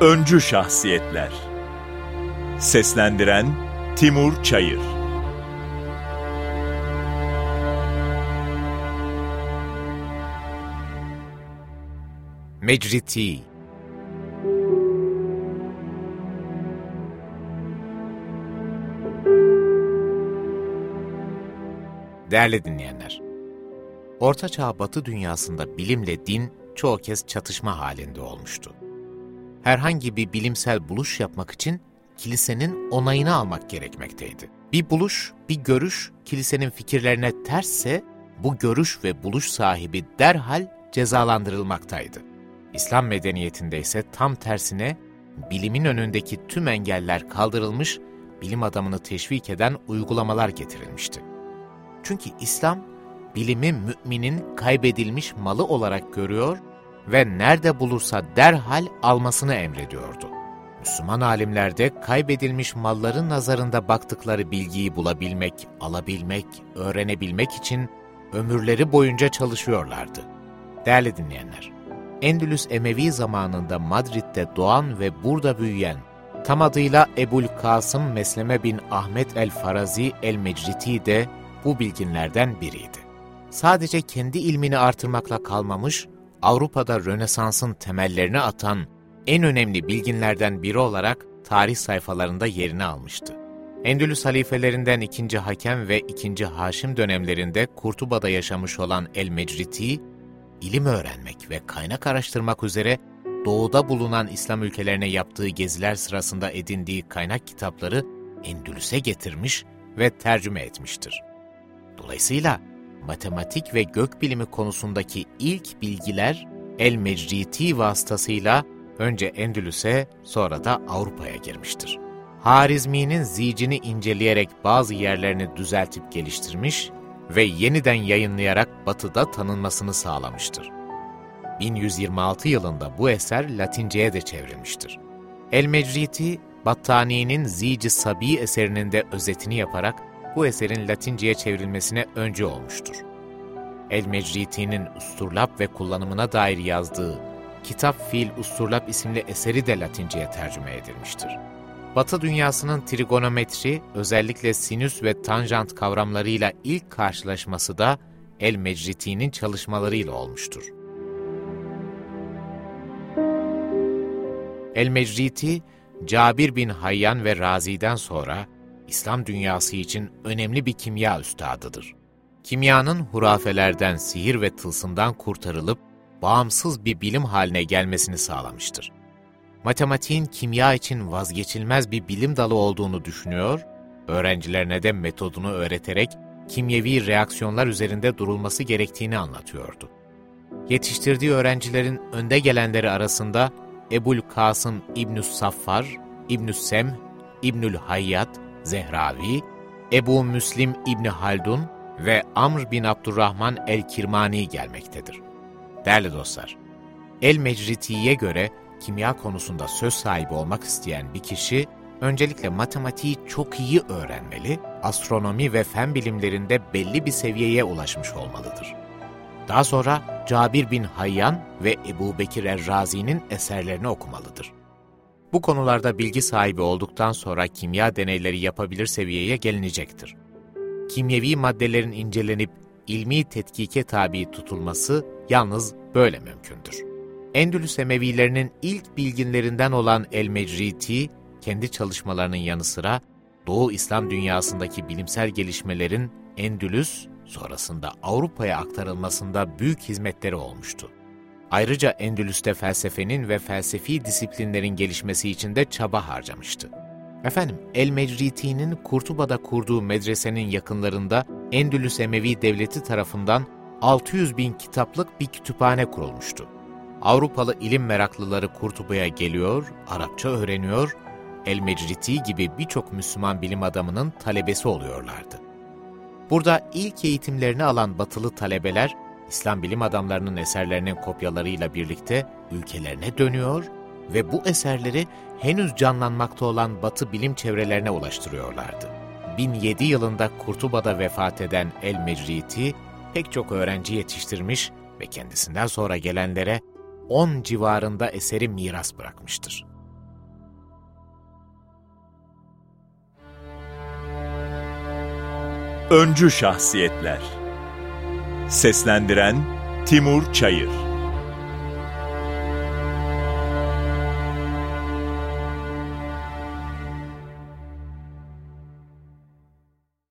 Öncü Şahsiyetler. Seslendiren Timur Çayır. Mecriti. Değerli dinleyenler, Orta Çağ Batı dünyasında bilimle din çoğu kez çatışma halinde olmuştu. Herhangi bir bilimsel buluş yapmak için kilisenin onayını almak gerekmekteydi. Bir buluş, bir görüş kilisenin fikirlerine tersse bu görüş ve buluş sahibi derhal cezalandırılmaktaydı. İslam medeniyetinde ise tam tersine bilimin önündeki tüm engeller kaldırılmış, bilim adamını teşvik eden uygulamalar getirilmişti. Çünkü İslam, bilimi müminin kaybedilmiş malı olarak görüyor ve nerede bulursa derhal almasını emrediyordu. Müslüman alimlerde kaybedilmiş malların nazarında baktıkları bilgiyi bulabilmek, alabilmek, öğrenebilmek için ömürleri boyunca çalışıyorlardı. Değerli dinleyenler, Endülüs Emevi zamanında Madrid'de doğan ve burada büyüyen, tam adıyla Ebul Kasım Mesleme bin Ahmet el-Farazi el-Mecriti de bu bilginlerden biriydi. Sadece kendi ilmini artırmakla kalmamış, Avrupa'da Rönesans'ın temellerini atan en önemli bilginlerden biri olarak tarih sayfalarında yerini almıştı. Endülüs halifelerinden 2. Hakem ve 2. Haşim dönemlerinde Kurtuba'da yaşamış olan El-Mecriti, ilim öğrenmek ve kaynak araştırmak üzere doğuda bulunan İslam ülkelerine yaptığı geziler sırasında edindiği kaynak kitapları Endülüs'e getirmiş ve tercüme etmiştir. Dolayısıyla matematik ve gökbilimi konusundaki ilk bilgiler El-Mecriti vasıtasıyla önce Endülüs'e sonra da Avrupa'ya girmiştir. Harizmi'nin zicini inceleyerek bazı yerlerini düzeltip geliştirmiş ve yeniden yayınlayarak batıda tanınmasını sağlamıştır. 1126 yılında bu eser Latince'ye de çevrilmiştir. El-Mecriti, Battani'nin Zici Sabi eserinin de özetini yaparak bu eserin Latince'ye çevrilmesine öncü olmuştur. El-Mecriti'nin usturlap ve kullanımına dair yazdığı Kitap Fil Usturlap isimli eseri de Latince'ye tercüme edilmiştir. Batı dünyasının trigonometri, özellikle sinüs ve tanjant kavramlarıyla ilk karşılaşması da El-Mecriti'nin çalışmalarıyla olmuştur. El-Mecriti, Cabir bin Hayyan ve Razi'den sonra İslam dünyası için önemli bir kimya üstadıdır. Kimyanın hurafelerden, sihir ve tılsımdan kurtarılıp bağımsız bir bilim haline gelmesini sağlamıştır. Matematiğin kimya için vazgeçilmez bir bilim dalı olduğunu düşünüyor, öğrencilerine de metodunu öğreterek kimyevi reaksiyonlar üzerinde durulması gerektiğini anlatıyordu. Yetiştirdiği öğrencilerin önde gelenleri arasında Ebul Kasım İbnüs Saffar, İbnüs Sem, İbnül Hayyat, Zehravi, Ebu Müslim İbni Haldun ve Amr bin Abdurrahman el-Kirmani gelmektedir. Değerli dostlar, El-Mecriti'ye göre kimya konusunda söz sahibi olmak isteyen bir kişi, öncelikle matematiği çok iyi öğrenmeli, astronomi ve fen bilimlerinde belli bir seviyeye ulaşmış olmalıdır. Daha sonra Cabir bin Hayyan ve Ebu Bekir Errazi'nin eserlerini okumalıdır. Bu konularda bilgi sahibi olduktan sonra kimya deneyleri yapabilir seviyeye gelinecektir. Kimyevi maddelerin incelenip ilmi tetkike tabi tutulması yalnız böyle mümkündür. Endülüs Emevilerinin ilk bilginlerinden olan El-Mecriti, kendi çalışmalarının yanı sıra Doğu İslam dünyasındaki bilimsel gelişmelerin Endülüs, sonrasında Avrupa'ya aktarılmasında büyük hizmetleri olmuştu. Ayrıca Endülüs'te felsefenin ve felsefi disiplinlerin gelişmesi için de çaba harcamıştı. Efendim, El-Mecriti'nin Kurtuba'da kurduğu medresenin yakınlarında Endülüs Emevi Devleti tarafından 600 bin kitaplık bir kütüphane kurulmuştu. Avrupalı ilim meraklıları Kurtuba'ya geliyor, Arapça öğreniyor, El-Mecriti gibi birçok Müslüman bilim adamının talebesi oluyorlardı. Burada ilk eğitimlerini alan batılı talebeler, İslam bilim adamlarının eserlerinin kopyalarıyla birlikte ülkelerine dönüyor ve bu eserleri henüz canlanmakta olan Batı bilim çevrelerine ulaştırıyorlardı. 1007 yılında Kurtuba'da vefat eden El Mecriti, pek çok öğrenci yetiştirmiş ve kendisinden sonra gelenlere 10 civarında eseri miras bırakmıştır. Öncü Şahsiyetler Seslendiren Timur Çayır